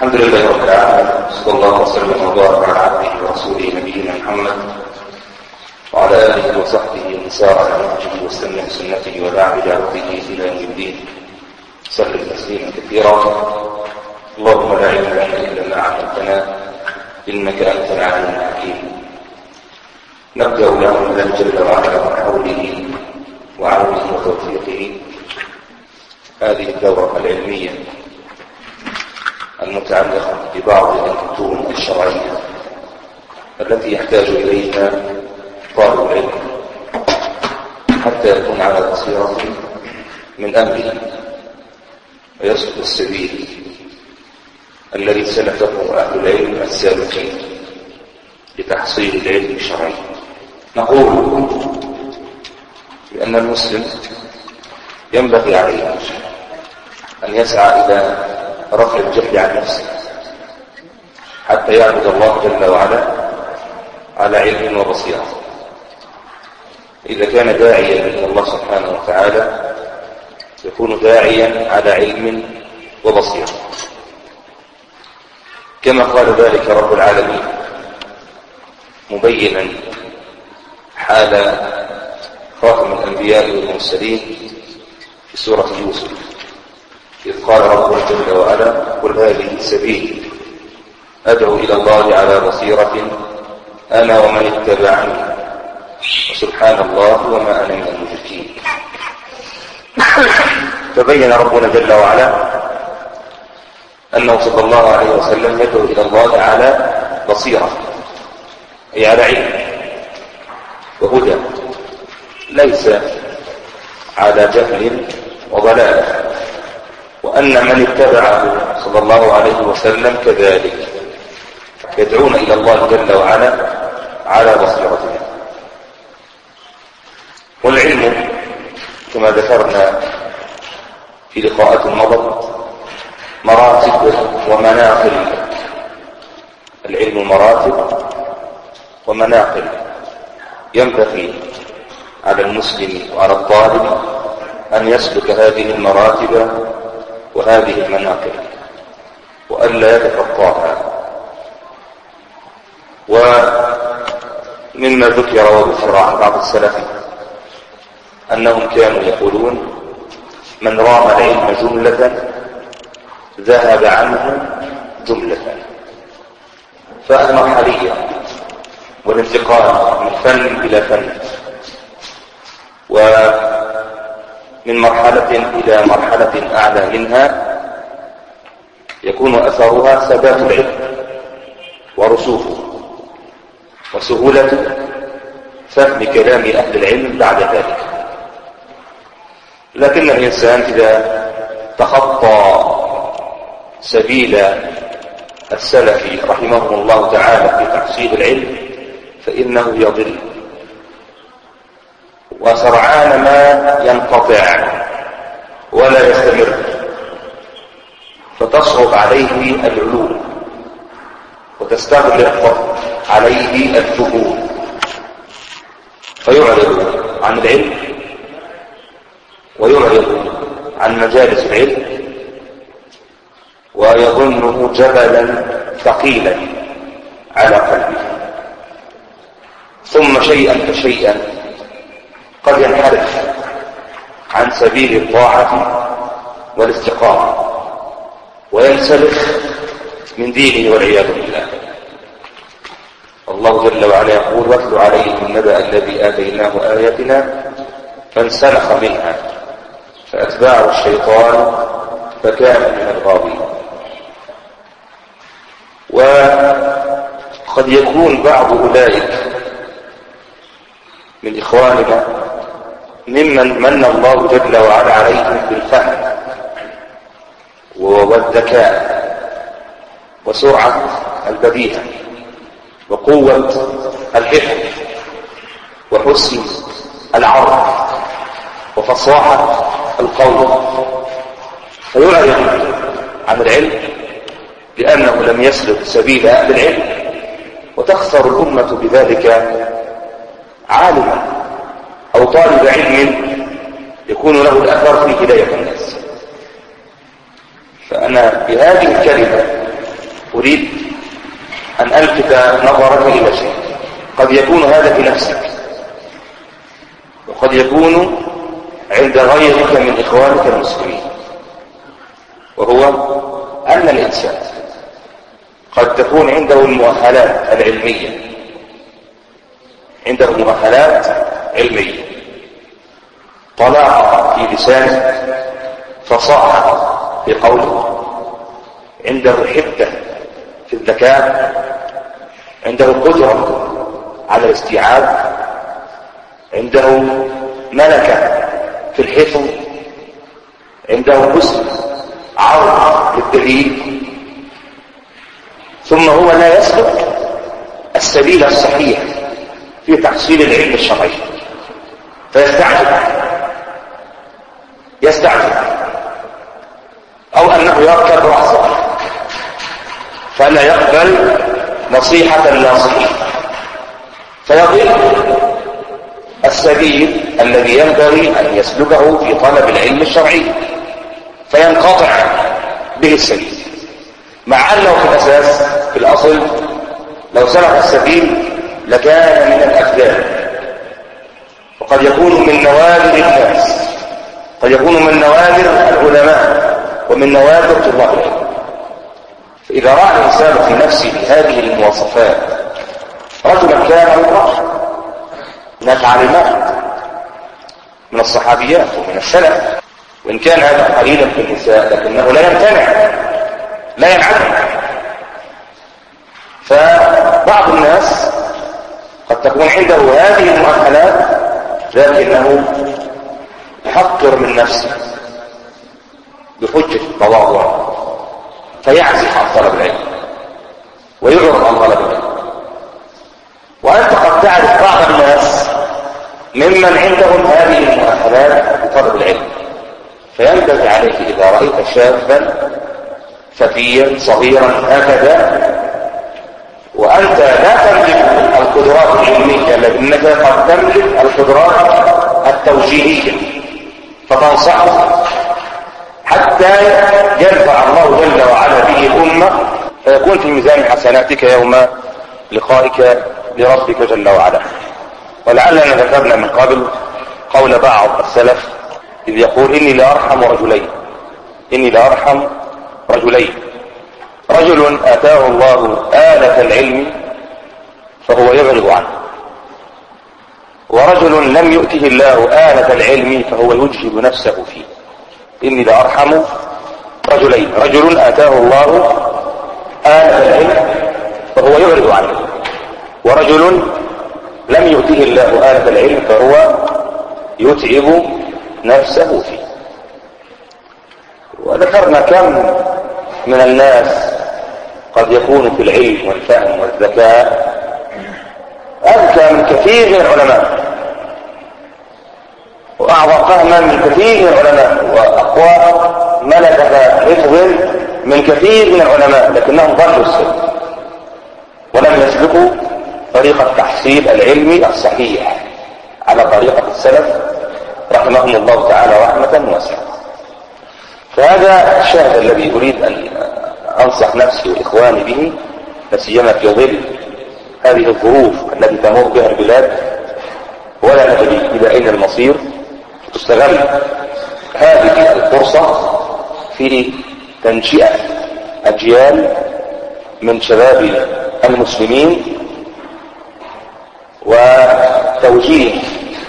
الحمد لله رب العالمين صلى الله وسلم وبارك على عبده ورسوله نبينا محمد وعلى آله وصحبه ومن سار على نهجه واستنى بسنته ودعا بدعوته إلى يوم الدين. سلم تسليما كثيرا. اللهم لا علم لنا إلا ما علمتنا إنك أنت العليم الحكيم. نبدأ له الله جل وعلا من حوله وعونه وتوفيقه. هذه الدورة العلمية. المتعلقة ببعض المتون الشرعية التي يحتاج إليها طالب العلم حتى يكون على بصيرة من أمره. ويسلك السبيل الذي سلكه أهل العلم السابقين لتحصيل العلم الشرعي. نقول بأن المسلم ينبغي عليه أن يسعى إلى رفع الجهل عن نفسه حتى يعبد الله جل وعلا على علم وبصيرة. إذا كان داعيا إلى الله سبحانه وتعالى يكون داعيا على علم وبصيرة. كما قال ذلك رب العالمين مبينا حال خاتم الأنبياء والمرسلين في سورة يوسف. إذ قال ربنا جل وعلا قل هذه سبيلي. أدعو إلى الله على بصيرة أنا ومن اتبعني. وسبحان الله وما أنا من المشركين. فبين ربنا جل وعلا أنه صلى الله عليه وسلم يدعو إلى الله على بصيرة أي على علم وهدى ليس على جهل وضلال. وأن من اتبعه صلى الله عليه وسلم كذلك يدعون إلى الله جل وعلا على بصيرته. والعلم كما ذكرنا في لقاءات مضت مراتب ومناقل. العلم مراتب ومناقل ينبغي على المسلم وعلى الطالب أن يسلك هذه المراتب وهذه المناقب وألا يتخطاها ومما ذكر وذكر عن بعض السلف أنهم كانوا يقولون من رام العلم جملة ذهب عنه جملة. فالمرحلية والانتقال من فن إلى فن ومن مرحلة إلى مرحلة أعلى منها يكون أثرها ثبات العلم ورسوخه وسهولة فهم كلام أهل العلم بعد ذلك. لكن الإنسان إذا تخطى سبيل السلف رحمهم الله تعالى في تحصيل العلم فإنه يضل. وسرعان ما ينقطع ولا يستمر فتصعب عليه العلوم وتستغرق عليه الفهوم فيعرض عن العلم ويعرض عن مجالس العلم ويظنه جبلا ثقيلا على قلبه. ثم شيئا فشيئا قد ينحرف عن سبيل الطاعة والاستقامة وينسلخ من دينه والعياذ بالله. الله جل وعلا يقول واتل عليهم النبأ الذي آتيناه آياتنا فانسلخ منها فأتبعه الشيطان فكان من الغاوين. وقد يكون بعض أولئك من إخواننا ممن من الله جل وعلا عليهم بالفهم والذكاء وسرعة البديهة وقوة الفهم وحسن العرض وفصاحة القول. فيعرض عن العلم لأنه لم يسلك سبيل أهل العلم وتخسر الأمة بذلك عالما. أو طالب علم يكون له الأثر في هداية الناس. فأنا بهذه الكلمة أريد أن ألفت نظرك إلى شيء. قد يكون هذا في نفسك. وقد يكون عند غيرك من إخوانك المسلمين. وهو أن الإنسان قد تكون عنده المؤهلات العلمية. عنده مؤهلات علمية طلاقة في لسانه فصاحة في قوله عنده حدة في الذكاء عنده قدرة على الاستيعاب عنده ملكة في الحفظ عنده حسن عرض للدليل. ثم هو لا يسلك السبيل الصحيح في تحصيل العلم الشرعي. فيستعجل. يستعجل. أو أنه يركب رأسه. فلا يقبل نصيحة الناصحين فيضل السبيل الذي ينبغي أن يسلكه في طلب العلم الشرعي. فينقطع به السبيل. مع أنه في الأساس في الأصل لو سلك السبيل لكان من الأكدار وقد يكون من نوادر الناس. قد يكون من نوادر العلماء ومن نوادر طلاب العلم فإذا رأى الإنسان في نفسه هذه المواصفات رجلا كان أو امرأة من العالمات من الصحابيات ومن السلف وإن كان هذا قليلا في النساء لكنه لا يمتنع لا ينعدم فبعض الناس قد تكون عنده هذه المؤهلات لكنه يحقر من نفسه بحجة التواضع فيعزف عن طلب العلم ويعرض عن طلب العلم. وأنت قد تعرف بعض الناس ممن عندهم هذه المؤهلات لطلب العلم فينبغي عليك إذا رأيت شابا فتيا صغيرا هكذا وأنت لا تملك القدرات العلمية لكنك قد تملك القدرات التوجيهية. فتنصحه حتى يرفع الله جل وعلا به الأمة. فيكون في ميزان حسناتك يوم لقائك بربك جل وعلا. ولعلنا ذكرنا من قبل قول بعض السلف إذ يقول إني لأرحم رجلين إني لأرحم رجلين رجل آتاه الله آلة العلم فهو يعرض عنه. ورجل لم يؤته الله آلة العلم فهو يجهد نفسه فيه. إني لأرحم رجلين. رجل آتاه الله آلة العلم فهو يعرض عنه. ورجل لم يؤته الله آلة العلم فهو يتعب نفسه فيه. وذكرنا كم من الناس قد يكون في العلم والفهم والذكاء أذكى من كثير من العلماء. وأعظم فهما من كثير من العلماء. وأقوى ملكة حفظ من كثير من العلماء لكنهم ضلوا السن. ولم يسلكوا طريقة تحصيل العلم الصحيح على طريقة السلف رحمهم الله تعالى رحمة واسعة. فهذا الشاهد الذي أريد أن أنصح نفسي وإخواني به لسيما في ظل هذه الظروف التي تمر بها البلاد ولا ندري إلى أين المصير. تستغل هذه الفرصة في تنشئة أجيال من شباب المسلمين وتوجيه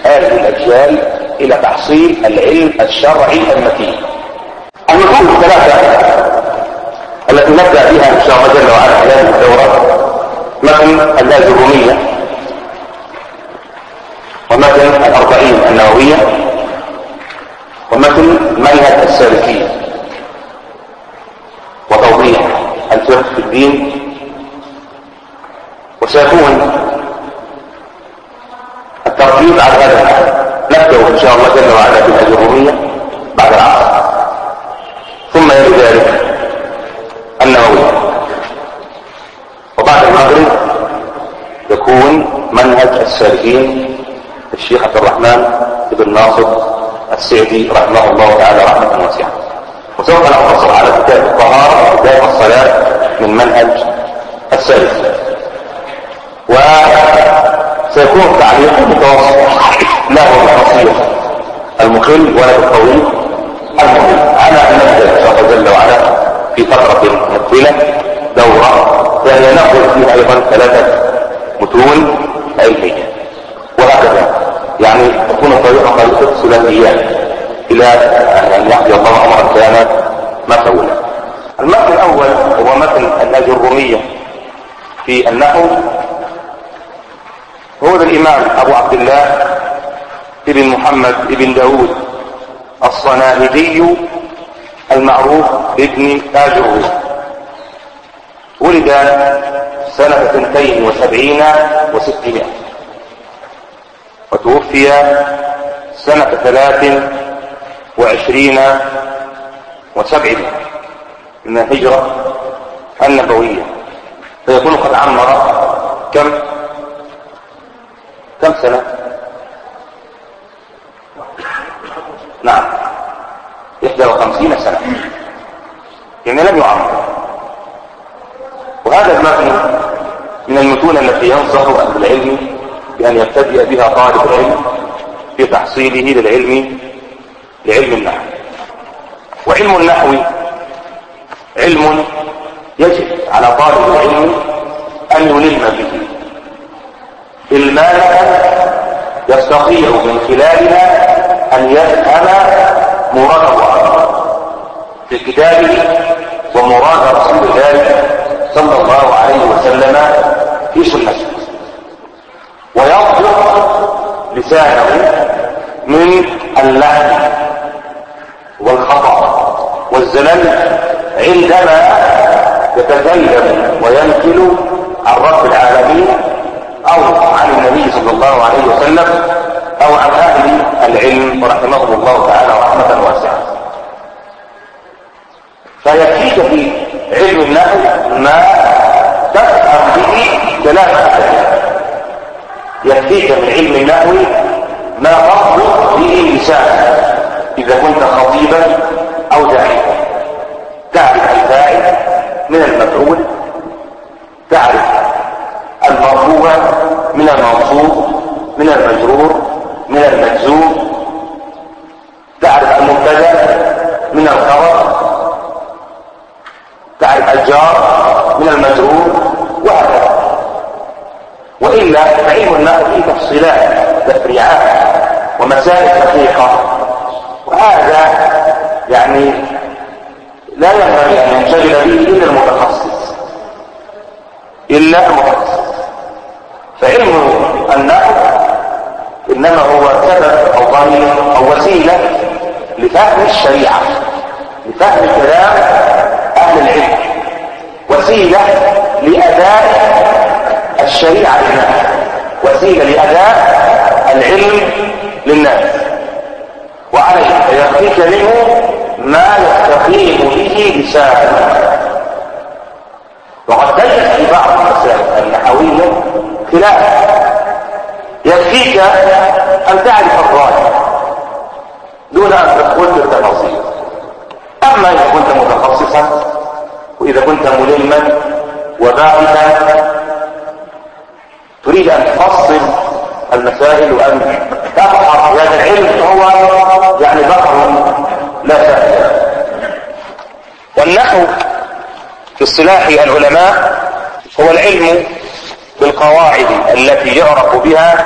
هذه الأجيال إلى تحصيل العلم الشرعي المتين. النصوص الثلاثة التي نبدأ بها إن شاء الله جل وعلا هذه الدورة متن اللاجرومية ومتن الأربعين النووية ومتن منهج السالكية وتوضيح الفقه في الدين. وسيكون الترتيب على هذا نبدأ إن شاء الله جل وعلا بالأجرومية بعد العصر ثم يلي ذلك النووي وبعد المغرب يكون منهج السالكين الشيخ عبد الرحمن بن ناصر السعدي رحمه الله تعالى رحمة واسعة. وسوف نقتصر على كتاب الطهارة وكتاب الصلاة من منهج السادس وسيكون التعليق متوسط لا هو القصير المخل ولا الطويل المهم. على ان الله جل وعلا في فترة مقبله دورة يعني ناخذ فيها أيضا ثلاثة متون علميه وهكذا. يعني تكون الطريقة طريقة ثلاثيات إلى أن يحيى الله أمرا كان مفعولا المثل الأول هو مثل الاجروميه في النحو. هو الإمام أبو عبد الله ابن محمد ابن داود الصناهدي المعروف بابن آجره ولد سنة ثنتين وسبعين وستمائة. وتوفي سنة ثلاث وعشرين وسبعمائة من الهجرة النبوية. فيكون قد عمر كم؟ كم سنة؟ نعم. 51 سنة. يعني لم يعمر. وهذا المبني من المتون التي ينصح أهل العلم بأن يبتدئ بها طالب العلم في تحصيله للعلم لعلم النحو. وعلم النحو علم يجب على طالب العلم أن يلم به. المانة يستطيع من خلالها أن يفهم مراد الله. في كتابه ومراد رسول الله صلى الله عليه وسلم في سنته. ويضبط لسانه من اللحن والخطأ والزلل عندما يتكلم وينكل عن رب العالمين أو عن النبي صلى الله عليه وسلم أو عن أهل العلم ورحمهم الله تعالى رحمة واسعة. فيكفيك في علم النحو ما تفهم به كلام يكفيك من علم النحو ما تضبط به لسانك إذا كنت خطيبا أو داعيا. تعرف الفاعل من المفعول؟ تعرف المرفوع من المنصوب من المجرور من المجزوم. تعرف المبتدأ من الخبر؟ تعرف الجار من المجرور وهكذا. وإلا فعلم النحو فيه تفصيلات تفريعات ومسائل دقيقة. وهذا يعني لا ينبغي أن ينشغل به إلا المتخصص. إلا المتخصص. فعلم النحو إنما هو سبب أو ضمير أو وسيلة لفهم الشريعة لفهم كلام أهل العلم وسيلة لأداء الشريعة للناس وسيلة لأداء العلم للناس. وعليه فيكفيك منه ما يستقيم به لسانه وقد تجد في بعض المسائل النحوية خلاف. يكفيك أن تعرف الظاهر دون أن تدخل في التفاصيل أما إذا كنت متخصصا وإذا كنت ملما وباحثا تريد أن تفصل المسائل وأن تبحث هذا العلم هو يعني بحر لا سهل والنحو في اصطلاح العلماء هو العلم بالقواعد التي يعرف بها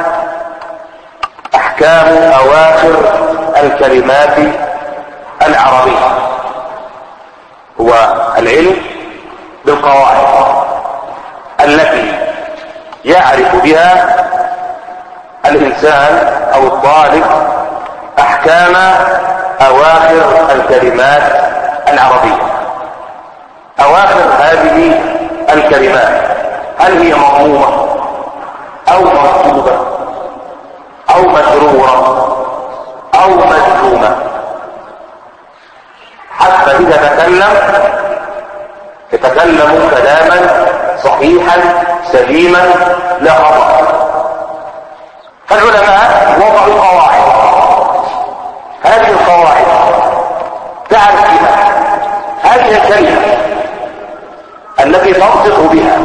أحكام أواخر الكلمات العربية. هو العلم بالقواعد التي يعرف بها الإنسان أو الطالب أحكام أواخر الكلمات العربية. أواخر هذه الكلمات هل هي مضمومة أو منصوبة أو مجرورة أو مجزومة؟ حتى إذا تكلم يتكلم كلاما صحيحا سليما لا خطأ. فالعلماء وضعوا قواعد هذه القواعد تعرف بها. هذه الكلمة التي تنطق بها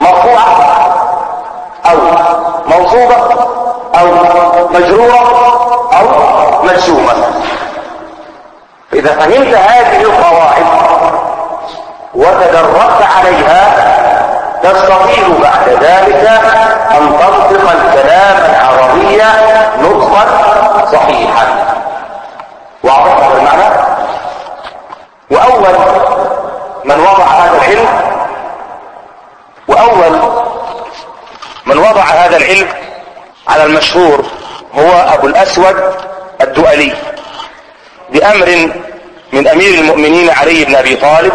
مرفوعة أو منصوبة أو مجرورة أو مجزومة. إذا فهمت هذه القواعد وتدربت عليها تستطيع بعد ذلك أن تنطق الكلام العربي نطقا صحيحا. واضح هذا المعنى؟ وأول من وضع هذا العلم وأول من وضع هذا العلم على المشهور هو أبو الأسود الدؤلي بأمر من أمير المؤمنين علي بن أبي طالب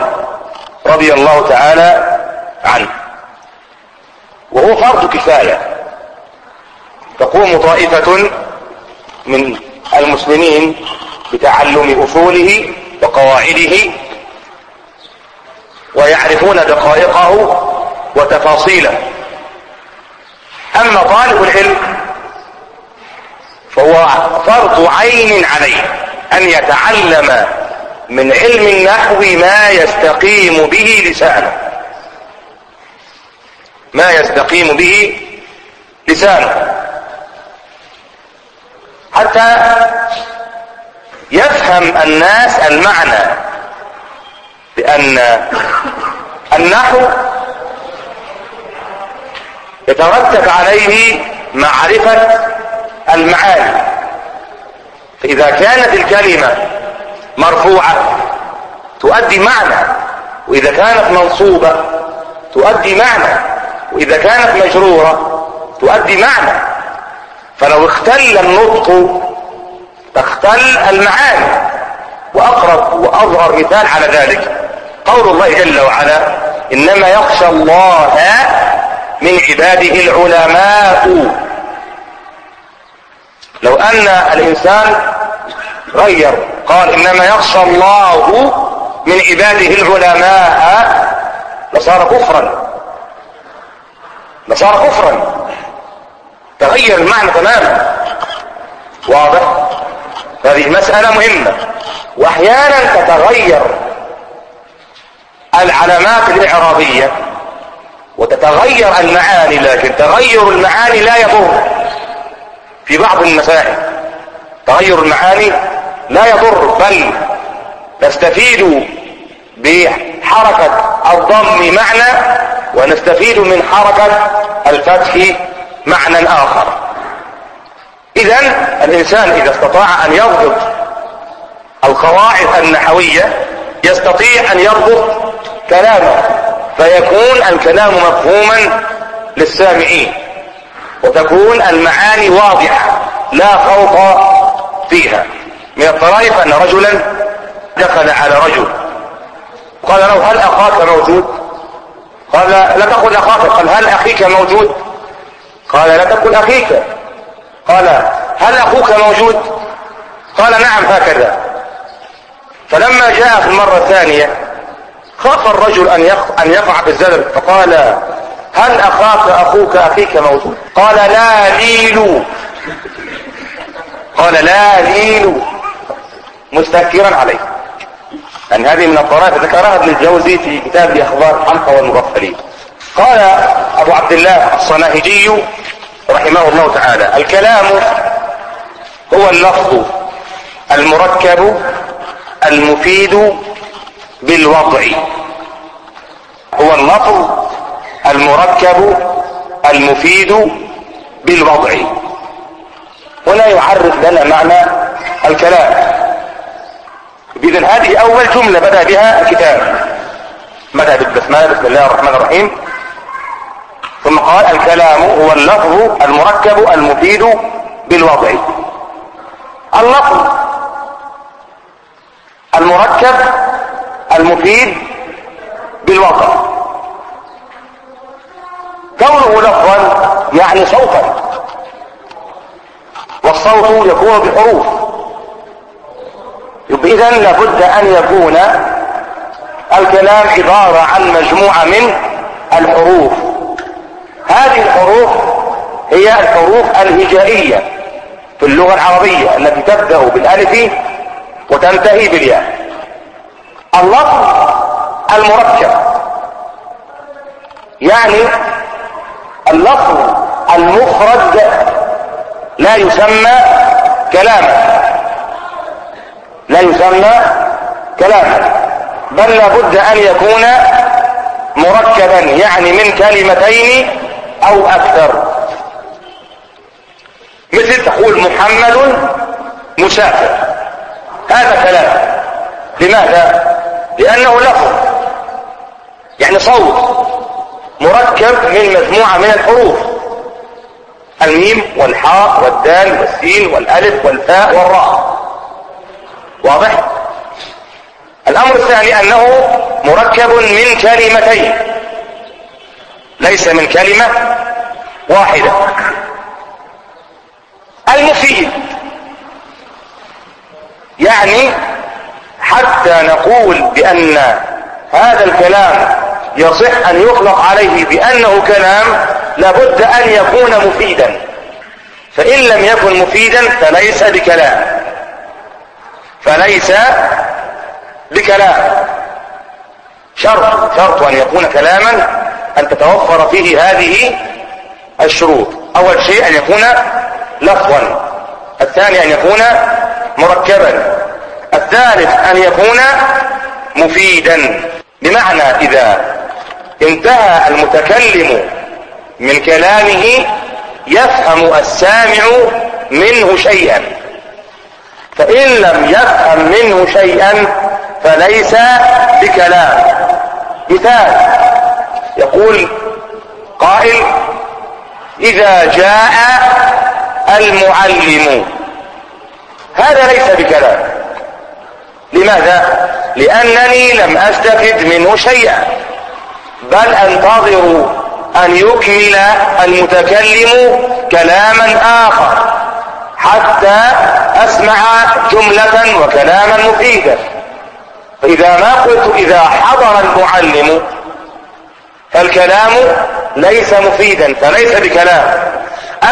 رضي الله تعالى عنه. وهو فرض كفاية. تقوم طائفة من المسلمين بتعلم أصوله وقواعده ويعرفون دقائقه وتفاصيله. أما طالب العلم فهو فرض عين عليه أن يتعلم من علم النحو ما يستقيم به لسانه. ما يستقيم به لسانه. حتى يفهم الناس المعنى لأن النحو يترتب عليه معرفة المعاني. فإذا كانت الكلمة مرفوعة. تؤدي معنى. وإذا كانت منصوبة تؤدي معنى. وإذا كانت مجرورة تؤدي معنى. فلو اختل النطق تختل المعاني. وأقرب وأظهر مثال على ذلك قول الله جل وعلا إنما يخشى الله من عباده العلماء. لو أن الإنسان غير. قال إنما يخشى الله من عباده العلماء لصار كفرا. لصار كفرا. تغير المعنى تماما. واضح؟ هذه مسألة مهمة. واحيانا تتغير العلامات الإعرابية وتتغير المعاني لكن تغير المعاني لا يضر في بعض المسائل. تغير المعاني لا يضر بل نستفيد بحركة الضم معنى ونستفيد من حركة الفتح معنى آخر. إذا الإنسان إذا استطاع أن يضبط القواعد النحوية يستطيع أن يضبط كلامه فيكون الكلام مفهوما للسامعين وتكون المعاني واضحة لا خوف فيها من الطرائف أن رجلا دخل على رجل. قال له هل أخاك موجود؟ قال لا تقل أخاك. قال هل أخيك موجود؟ قال لا تقل أخيك. قال هل أخوك موجود؟ قال نعم هكذا. فلما جاء في المرة الثانية خاف الرجل أن أن يقع في الزلل فقال هل أخاك أخوك أخيك موجود؟ قال لا ليل قال لا ليل مستنكرا عليه. أن هذه من الطرائف ذكرها ابن الجوزي في كتاب أخبار حمقى والمغفلين. قال أبو عبد الله الصناهجي رحمه الله تعالى الكلام هو اللفظ المركب المفيد بالوضع. هو اللفظ المركب المفيد بالوضع. هنا يعرف لنا معنى الكلام. إذن هذه أول جملة بدأ بها الكتاب. بدأ بالبسملة بسم الله الرحمن الرحيم. ثم قال الكلام هو اللفظ المركب المفيد بالوضع. اللفظ المركب المفيد بالوضع. كونه لفظا يعني صوتا. والصوت يكون بحروف. اذا لابد أن يكون الكلام عبارة عن مجموعة من الحروف. هذه الحروف هي الحروف الهجائية في اللغة العربية التي تبدأ بالألف وتنتهي بالياء. اللفظ المركب. يعني اللفظ المفرد لا يسمى كلاما لا يسمى كلاما بل لابد أن يكون مركبا يعني من كلمتين أو أكثر. مثل تقول محمد مسافر. هذا كلام. لماذا؟ لأنه لفظ. يعني صوت مركب من مجموعة من الحروف. الميم والحاء والدال والسين والألف والفاء والراء. واضح؟ الأمر الثاني أنه مركب من كلمتين. ليس من كلمة واحدة. المفيد. يعني حتى نقول بأن هذا الكلام يصح أن يطلق عليه بأنه كلام لابد أن يكون مفيدا. فإن لم يكن مفيدا فليس بكلام. فليس بكلام. شرط شرط أن يكون كلاما أن تتوفر فيه هذه الشروط. أول شيء أن يكون لفظا. الثاني أن يكون مركبا. الثالث أن يكون مفيدا. بمعنى إذا انتهى المتكلم من كلامه يفهم السامع منه شيئا. فإن لم يفهم منه شيئا فليس بكلام. مثال يقول قائل إذا جاء المعلم هذا ليس بكلام. لماذا؟ لأنني لم أستفد منه شيئا. بل أنتظر أن يكمل المتكلم كلاما آخر حتى أسمع جملة وكلاما مفيدا. فإذا ما قلت إذا حضر المعلم فالكلام ليس مفيدا فليس بكلام.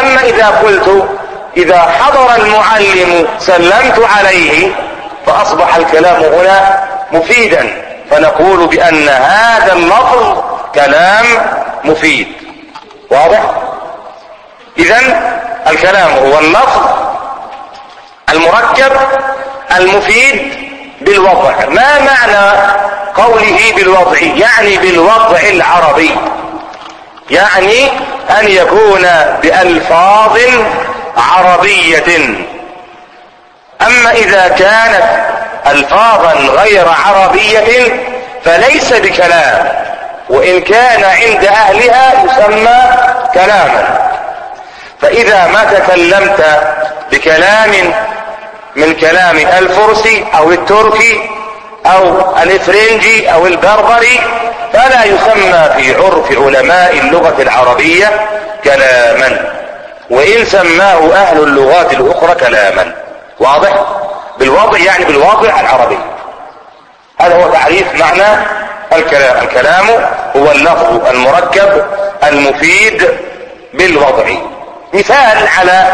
أما إذا قلت إذا حضر المعلم سلمت عليه فأصبح الكلام هنا مفيدا. فنقول بأن هذا اللفظ كلام مفيد. واضح؟ إذا الكلام هو اللفظ المركب المفيد بالوضع. ما معنى قوله بالوضع؟ يعني بالوضع العربي. يعني أن يكون بألفاظ عربية. أما إذا كانت الفاظا غير عربية فليس بكلام. وإن كان عند أهلها يسمى كلاما. فإذا ما تكلمت بكلام من كلام الفرسي أو التركي أو الإفرنجي أو البربري فلا يسمى في عرف علماء اللغة العربية كلاما. وإن سماه أهل اللغات الأخرى كلاما. واضح؟ بالوضع يعني بالواضع العربي. هذا هو تعريف معنى الكلام الكلام هو اللفظ المركب المفيد بالوضع. مثال على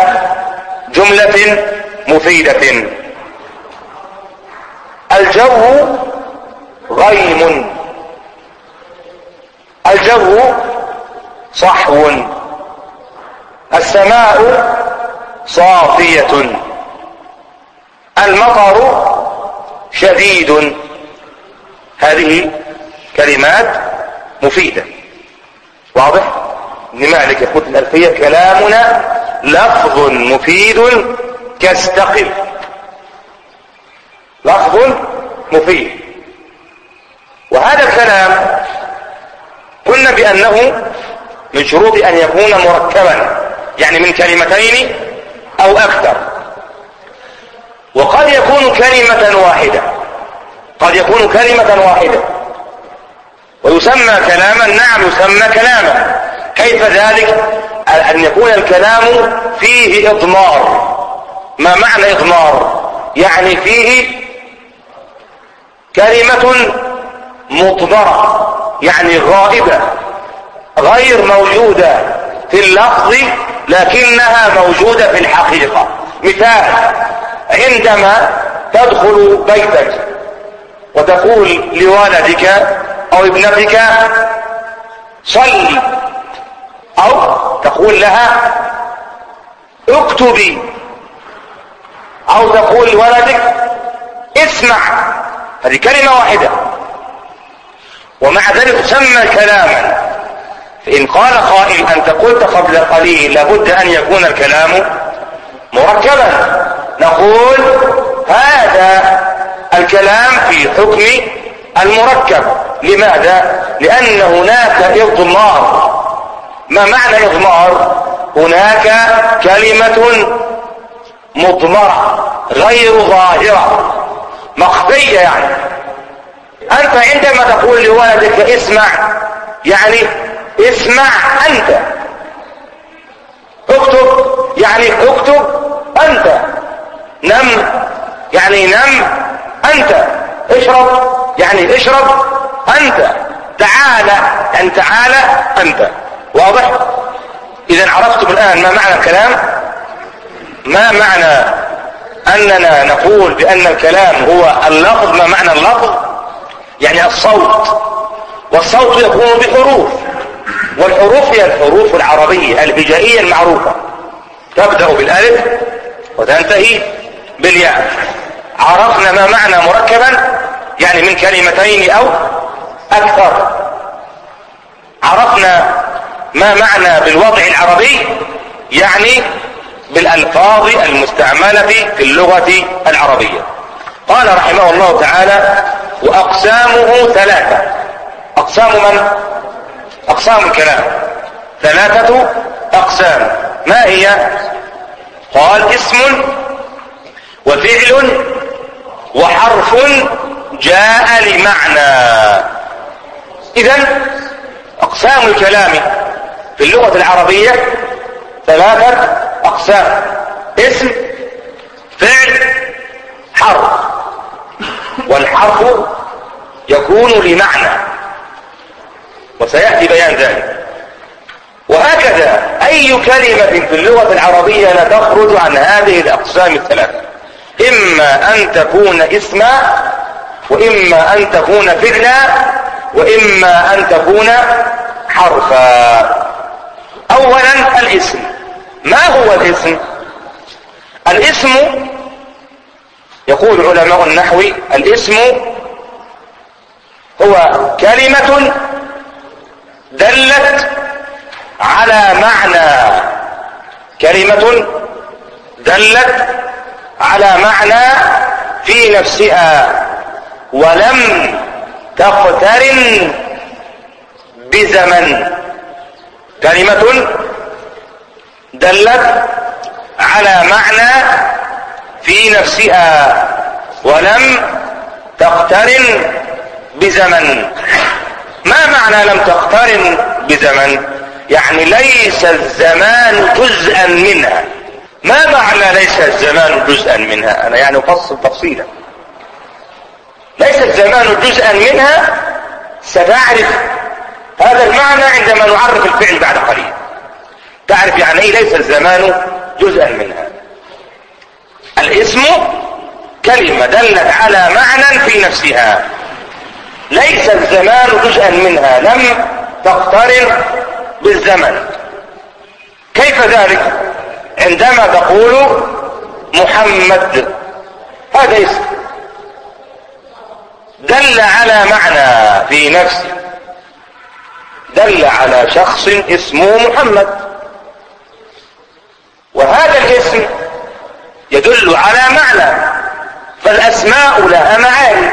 جملة مفيدة. الجو غيم. الجو صحو. السماء صافية. المطر شديد. هذه كلمات مفيدة. واضح؟ ابن مالك يقول في الألفية كلامنا لفظ مفيد كاستقم لفظ مفيد. وهذا الكلام قلنا بأنه من شروط أن يكون مركبا يعني من كلمتين أو أكثر. وقد يكون كلمة واحدة. قد يكون كلمة واحدة. ويسمى كلاما. نعم يسمى كلاما. كيف ذلك؟ أن يكون الكلام فيه إضمار. ما معنى إضمار؟ يعني فيه كلمة مضمرة يعني غائبة غير موجودة في اللفظ لكنها موجودة في الحقيقة. مثال عندما تدخل بيتك وتقول لولدك أو ابنتك صل أو تقول لها اكتبي. أو تقول لولدك اسمع. هذه كلمة واحدة. ومع ذلك تسمى كلاما. فإن قال قائل أنت قلت قبل قليل لابد أن يكون الكلام مركبا. نقول هذا الكلام في حكم المركب. لماذا؟ لأن هناك إضمار. ما معنى اضمار هناك كلمة مضمرة غير ظاهرة مخفية يعني. أنت عندما تقول لولدك اسمع يعني اسمع أنت. اكتب يعني اكتب أنت. نم يعني نم أنت. اشرب. يعني اشرب أنت. تعالى يعني تعالى أنت. واضح؟ اذا عرفتم الآن ما معنى الكلام؟ ما معنى أننا نقول بأن الكلام هو اللفظ؟ ما معنى اللفظ؟ يعني الصوت. والصوت يكون بحروف. والحروف هي الحروف العربية الهجائية المعروفة. تبدأ بالألف وتنتهي بالياء. عرفنا ما معنى مركبا؟ يعني من كلمتين أو أكثر. عرفنا ما معنى بالوضع العربي يعني بالألفاظ المستعملة في اللغة العربية. قال رحمه الله تعالى وأقسامه ثلاثة. أقسام من؟ أقسام الكلام. ثلاثة أقسام. ما هي؟ قال اسم وفعل وحرف جاء لمعنى. اذا أقسام الكلام في اللغة العربية ثلاثة أقسام. اسم فعل حرف. والحرف يكون لمعنى. وسيأتي بيان ذلك. وهكذا أي كلمة في اللغة العربية لا تخرج عن هذه الأقسام الثلاثة. إما أن تكون اسما وإما أن تكون فعلا وإما أن تكون حرفا. اولا الاسم. ما هو الاسم؟ الاسم يقول علماء النحو الاسم هو كلمة دلت على معنى. كلمة دلت على معنى في نفسها. ولم تقترن بزمن. كلمة دلت على معنى في نفسها ولم تقترن بزمن. ما معنى لم تقترن بزمن؟ يعني ليس الزمان جزءا منها. ما معنى ليس الزمان جزءا منها؟ أنا يعني أفصل تفصيلا. ليس الزمان جزءا منها ستعرف هذا المعنى عندما نعرف الفعل بعد قليل. تعرف يعني إيه ليس الزمان جزءا منها. الاسم كلمة دلت على معنى في نفسها. ليس الزمان جزءا منها لم تقترن بالزمن. كيف ذلك؟ عندما تقول محمد هذا اسم. دل على معنى في نفسه. دل على شخص اسمه محمد. وهذا الاسم يدل على معنى فالأسماء لها معاني.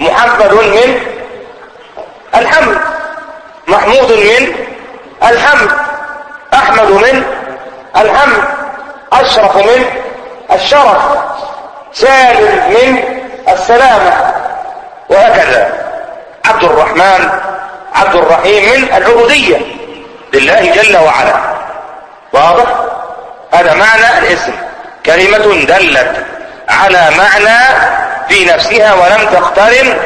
محمد من الحمد محمود من الحمد أحمد من الحمد أشرف من الشرف سالم من السلامة. وهكذا. عبد الرحمن عبد الرحيم من العبودية لله جل وعلا. واضح؟ هذا معنى الاسم. كلمة دلت على معنى في نفسها ولم تقترن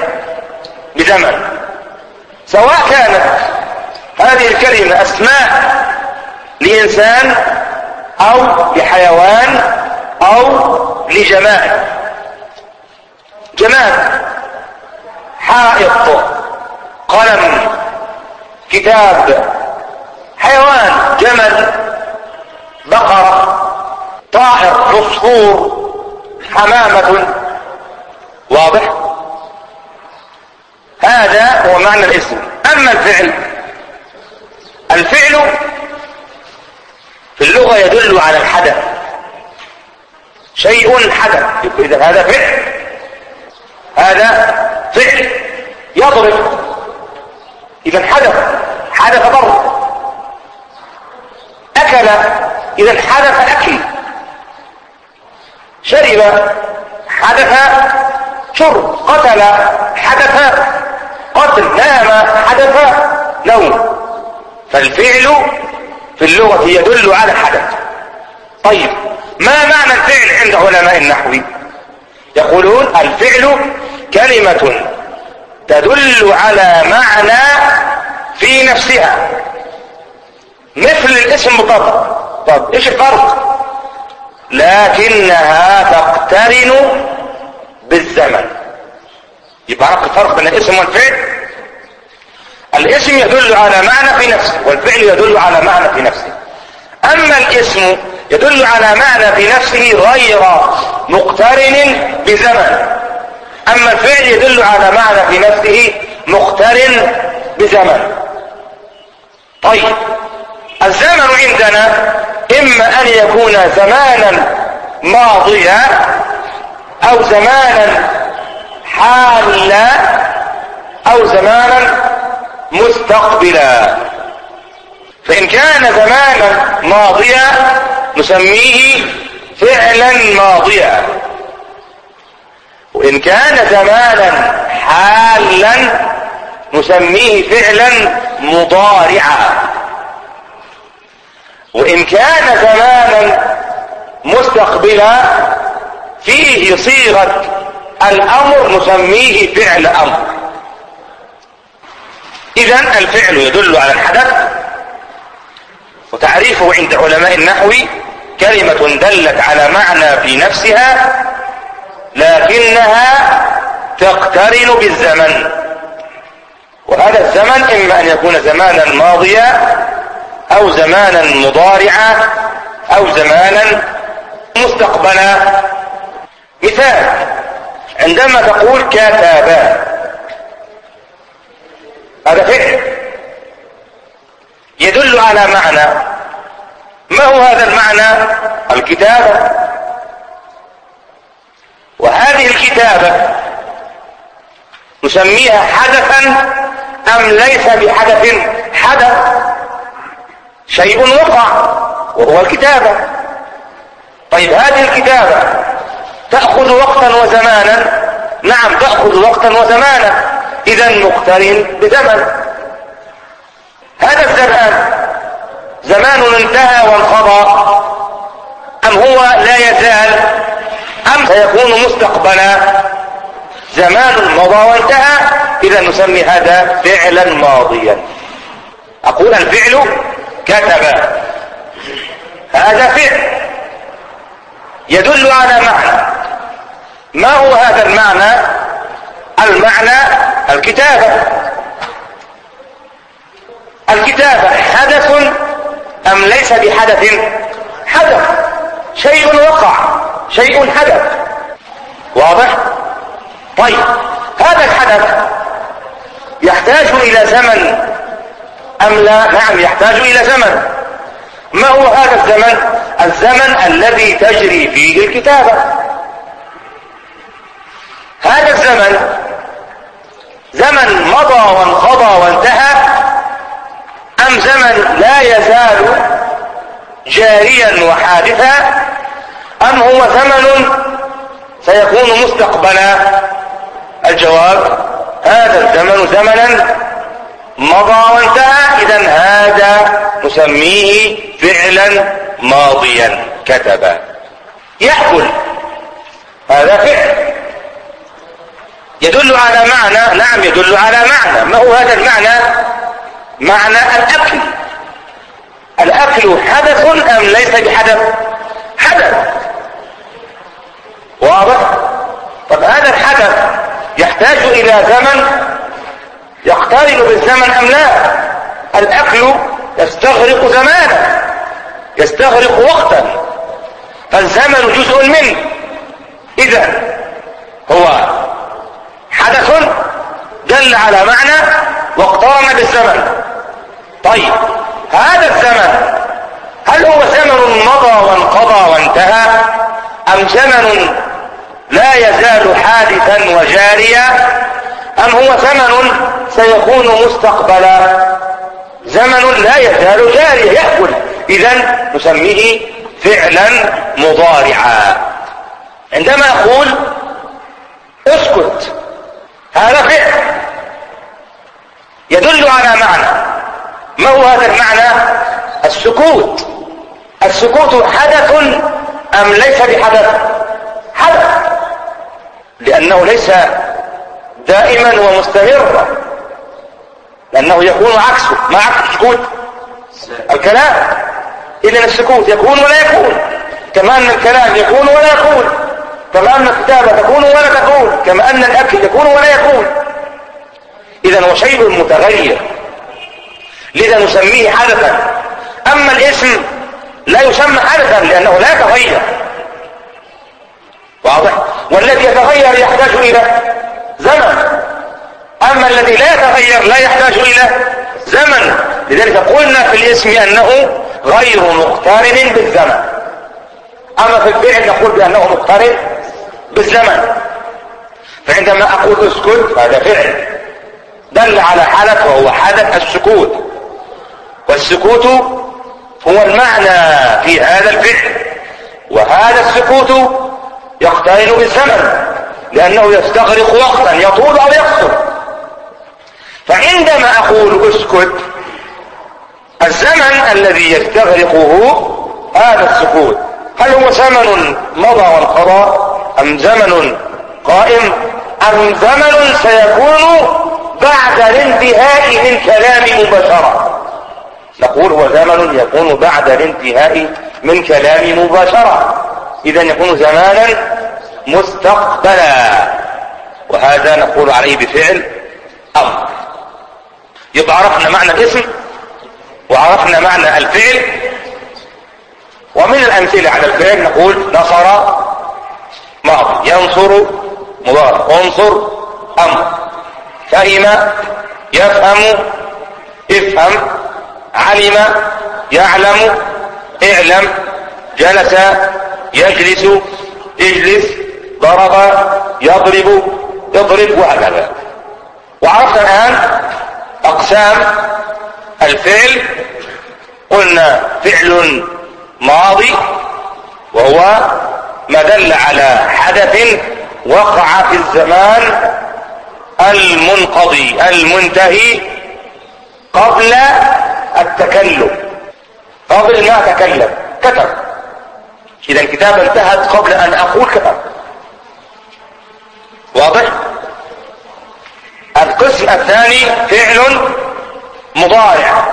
بزمن. سواء كانت هذه الكلمة أسماء لإنسان أو لحيوان أو لجماد. جماد. حائط قلم كتاب حيوان جمل بقرة طائر عصفور حمامة واضح؟ هذا هو معنى الاسم. أما الفعل الفعل في اللغة يدل على الحدث. شيء حدث إذا هذا فعل هذا فعل يضرب. إذا حدث حدث ضرب. أكل إذا حدث أكل. شرب حدث شرب. قتل حدث قتل. نام حدث نوم. فالفعل في اللغة يدل على حدث طيب ما معنى الفعل عند علماء النحو؟ يقولون الفعل كلمة تدل على معنى في نفسها. مثل الاسم بالضبط طب إيش الفرق؟ لكنها تقترن بالزمن. يبقى عرفت الفرق بين الاسم والفعل؟ الاسم يدل على معنى في نفسه والفعل يدل على معنى في نفسه. أما الاسم يدل على معنى في نفسه غير مقترن بزمن. أما الفعل يدل على معنى في نفسه مقترن بزمن. طيب الزمن عندنا إما أن يكون زمانا ماضيا أو زمانا حالا أو زمانا مستقبلا. فإن كان زمانا ماضيا نسميه فعلا ماضيا. وان كان زمانا حالا نسميه فعلا مضارعا. وإن كان زمانا مستقبلا فيه صيغة الأمر نسميه فعل أمر. إذا الفعل يدل على الحدث وتعريفه عند علماء النحو كلمة دلت على معنى في نفسها لكنها تقترن بالزمن. وهذا الزمن إما أن يكون زمانا ماضيا أو زمانا مضارعا أو زمانا مستقبلا. مثال عندما تقول كتابا. هذا فعل. يدل على معنى. ما هو هذا المعنى؟ الكتابة. وهذه الكتابة نسميها حدثا أم ليس بحدث؟ حدث شيء وقع وهو الكتابة. طيب هذه الكتابة تأخذ وقتا وزمانا؟ نعم تأخذ وقتا وزمانا. اذا مقترن بزمن. هذا الزمان زمان انتهى وانقضى أم هو لا يزال أم سيكون مستقبلا؟ زمان مضى وانتهى إذا نسمي هذا فعلا ماضيا. أقول الفعل كتب. هذا فعل. يدل على معنى. ما هو هذا المعنى؟ المعنى الكتابة. الكتابة حدث أم ليس بحدث؟ حدث. شيء وقع. شيء حدث. واضح؟ طيب هذا الحدث يحتاج إلى زمن أم لا؟ نعم يحتاج إلى زمن. ما هو هذا الزمن؟ الزمن الذي تجري فيه الكتابة. هذا الزمن زمن مضى وانقضى وانتهى أم زمن لا يزال جاريا وحادثا؟ أم هو زمن سيكون مستقبلا الجواب هذا الزمن زمنا مضى وانتهى اذا هذا نسميه فعلا ماضيا كتب. يأكل. هذا فعل. يدل على معنى نعم يدل على معنى. ما هو هذا المعنى؟ معنى الأكل. الأكل حدث أم ليس بحدث؟ حدث. واضح. طب هذا الحدث يحتاج إلى زمن؟ يقترن بالزمن أم لا؟ الأكل يستغرق زمانا يستغرق وقتا فالزمن جزء منه. إذا هو حدث دل على معنى واقترن بالزمن. طيب هذا الزمن هل هو زمن مضى وانقضى وانتهى؟ أم زمن لا يزال حادثا وجاريا؟ أم هو زمن سيكون مستقبلا؟ زمن لا يزال جاريا يأكل اذا نسميه فعلا مضارعا. عندما أقول اسكت هذا فعل. يدل على معنى. ما هو هذا المعنى؟ السكوت. السكوت حدث أم ليس بحدث؟ حدث. لأنه ليس دائما ومستمرا. لأنه يكون عكسه. ما عكس السكوت. الكلام. اذا السكوت يكون ولا يكون. كما أن الكلام يكون ولا يكون. كما أن الكتابة تكون ولا تكون. كما أن الأكل يكون ولا يكون. اذا هو شيء متغير. لذا نسميه حدثا. أما الاسم لا يسمى حدثا لأنه لا يتغير. واضح؟ والذي يتغير يحتاج إلى زمن. أما الذي لا يتغير لا يحتاج إلى زمن. لذلك قلنا في الاسم أنه غير مقترن بالزمن. أما في الفعل نقول بأنه مقترن بالزمن. فعندما أقول اسكت هذا فعل. دل على حدث وهو حدث السكوت. والسكوت هو المعنى في هذا الفعل. وهذا السكوت يقترن بالزمن لأنه يستغرق وقتا يطول أو يقصر. فعندما أقول أسكت الزمن الذي يستغرقه هذا السكوت. هل هو زمن مضى وانقضى؟ أم زمن قائم؟ أم زمن سيكون بعد الانتهاء من كلام مباشرة؟ نقول هو زمن يكون بعد الانتهاء من كلام مباشرة. اذا يكون زمانا مستقبلا. وهذا نقول عليه بفعل أمر. يبقى عرفنا معنى الاسم وعرفنا معنى الفعل. ومن الأمثلة على الفعل نقول نصر ماضي ينصر مضارع. انصر أمر. فهم يفهم افهم علم يعلم اعلم جلس يجلس اجلس ضرب يضرب اضرب وهكذا. وعرفنا الآن أقسام الفعل. قلنا فعل ماضي وهو ما دل على حدث وقع في الزمان المنقضي المنتهي قبل التكلم. قبل ما أتكلم. كتب. إذا الكتابة انتهت قبل أن أقول كتب. واضح؟ القسم الثاني فعل مضارع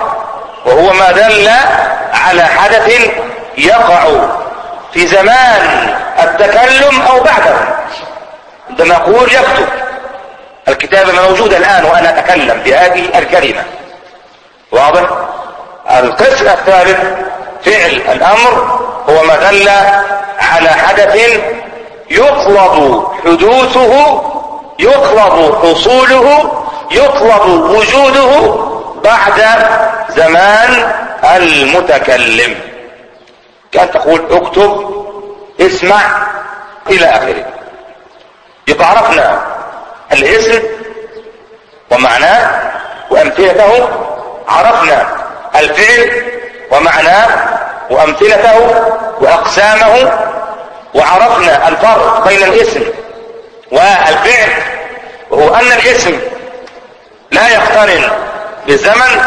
وهو ما دل على حدث يقع في زمان التكلم أو بعده. عندما أقول يكتب الكتابة موجودة الآن وأنا أتكلم بهذه الكلمة. واضح؟ القسم الثالث فعل الأمر هو ما دل على حدث يطلب حدوثه يطلب حصوله يطلب وجوده بعد زمان المتكلم. كان تقول اكتب اسمع إلى آخره. يبقى عرفنا الاسم ومعناه وأمثلته عرفنا الفعل ومعناه وأمثلته وأقسامه وعرفنا الفرق بين الاسم والفعل وهو أن الاسم لا يقترن بالزمن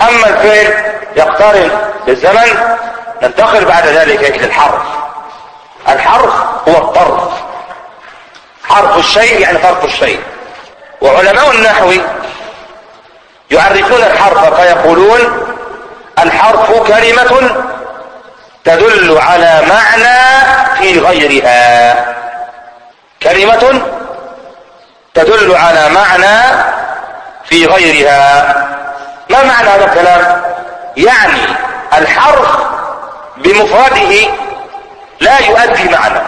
أما الفعل يقترن بالزمن ننتقل بعد ذلك إلى الحرف. الحرف هو الطرف. حرف الشيء يعني طرف الشيء. وعلماء النحو يعرفون الحرف فيقولون الحرف كلمة تدل على معنى في غيرها. كلمة تدل على معنى في غيرها. ما معنى هذا الكلام؟ يعني الحرف بمفرده لا يؤدي معنى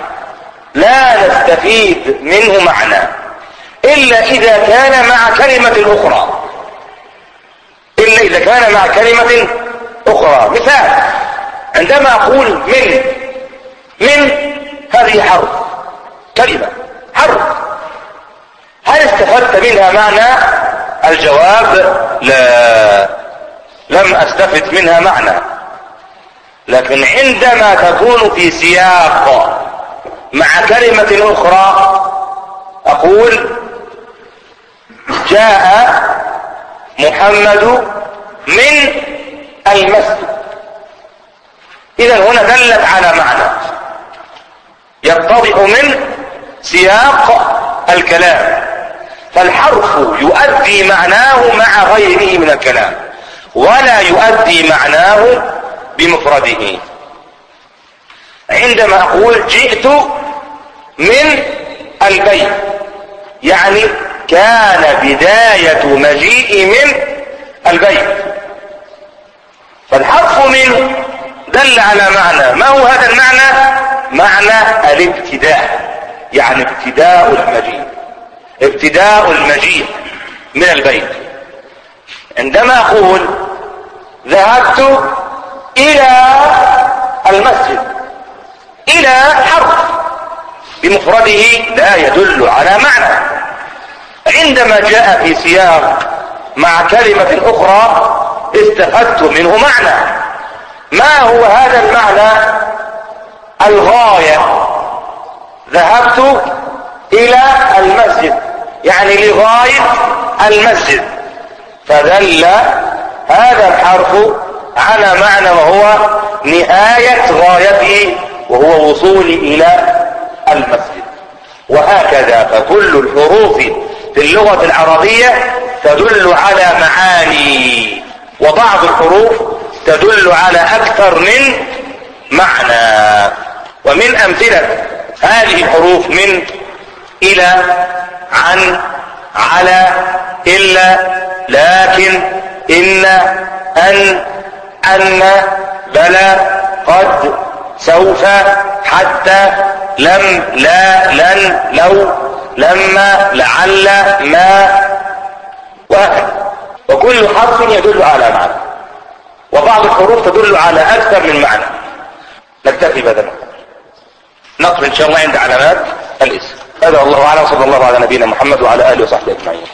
لا نستفيد منه معنى إلا إذا كان مع كلمة أخرى. إلا إذا كان مع كلمة أخرى. مثال عندما أقول من من هذه حرف كلمة حرف. هل استفدت منها معنى؟ الجواب لا. لم أستفد منها معنى. لكن عندما تكون في سياق مع كلمة أخرى أقول جاء محمد من المسجد. إذا هنا دلت على معنى يتضح من سياق الكلام. فالحرف يؤدي معناه مع غيره من الكلام ولا يؤدي معناه بمفرده. عندما أقول جئت من البيت يعني كان بداية مجيئي من البيت. فالحرف من دل على معنى. ما هو هذا المعنى؟ معنى الابتداء. يعني ابتداء المجيء. ابتداء المجيء من البيت. عندما أقول ذهبت إلى المسجد إلى حرف بمفرده لا يدل على معنى. عندما جاء في سياق مع كلمة أخرى استفدت منه معنى. ما هو هذا المعنى؟ الغاية. ذهبت إلى المسجد. يعني لغاية المسجد. فدل هذا الحرف على معنى وهو نهاية غايته وهو وصولي إلى المسجد. وهكذا فكل الحروف في اللغة العربية تدل على معاني وبعض الحروف تدل على أكثر من معنى. ومن أمثلة هذه الحروف من إلى عن على إلا لكن إن أن أن بلى قد سوف حتى لم لا لن لو لما لعل ما وهكذا وكل حرف يدل على معنى. وبعض الحروف تدل على أكثر من معنى. نكتفي بهذا نقف إن شاء الله عند علامات الإسم. هذا والله أعلم. صلى الله على نبينا محمد وعلى آله وصحبه أجمعين.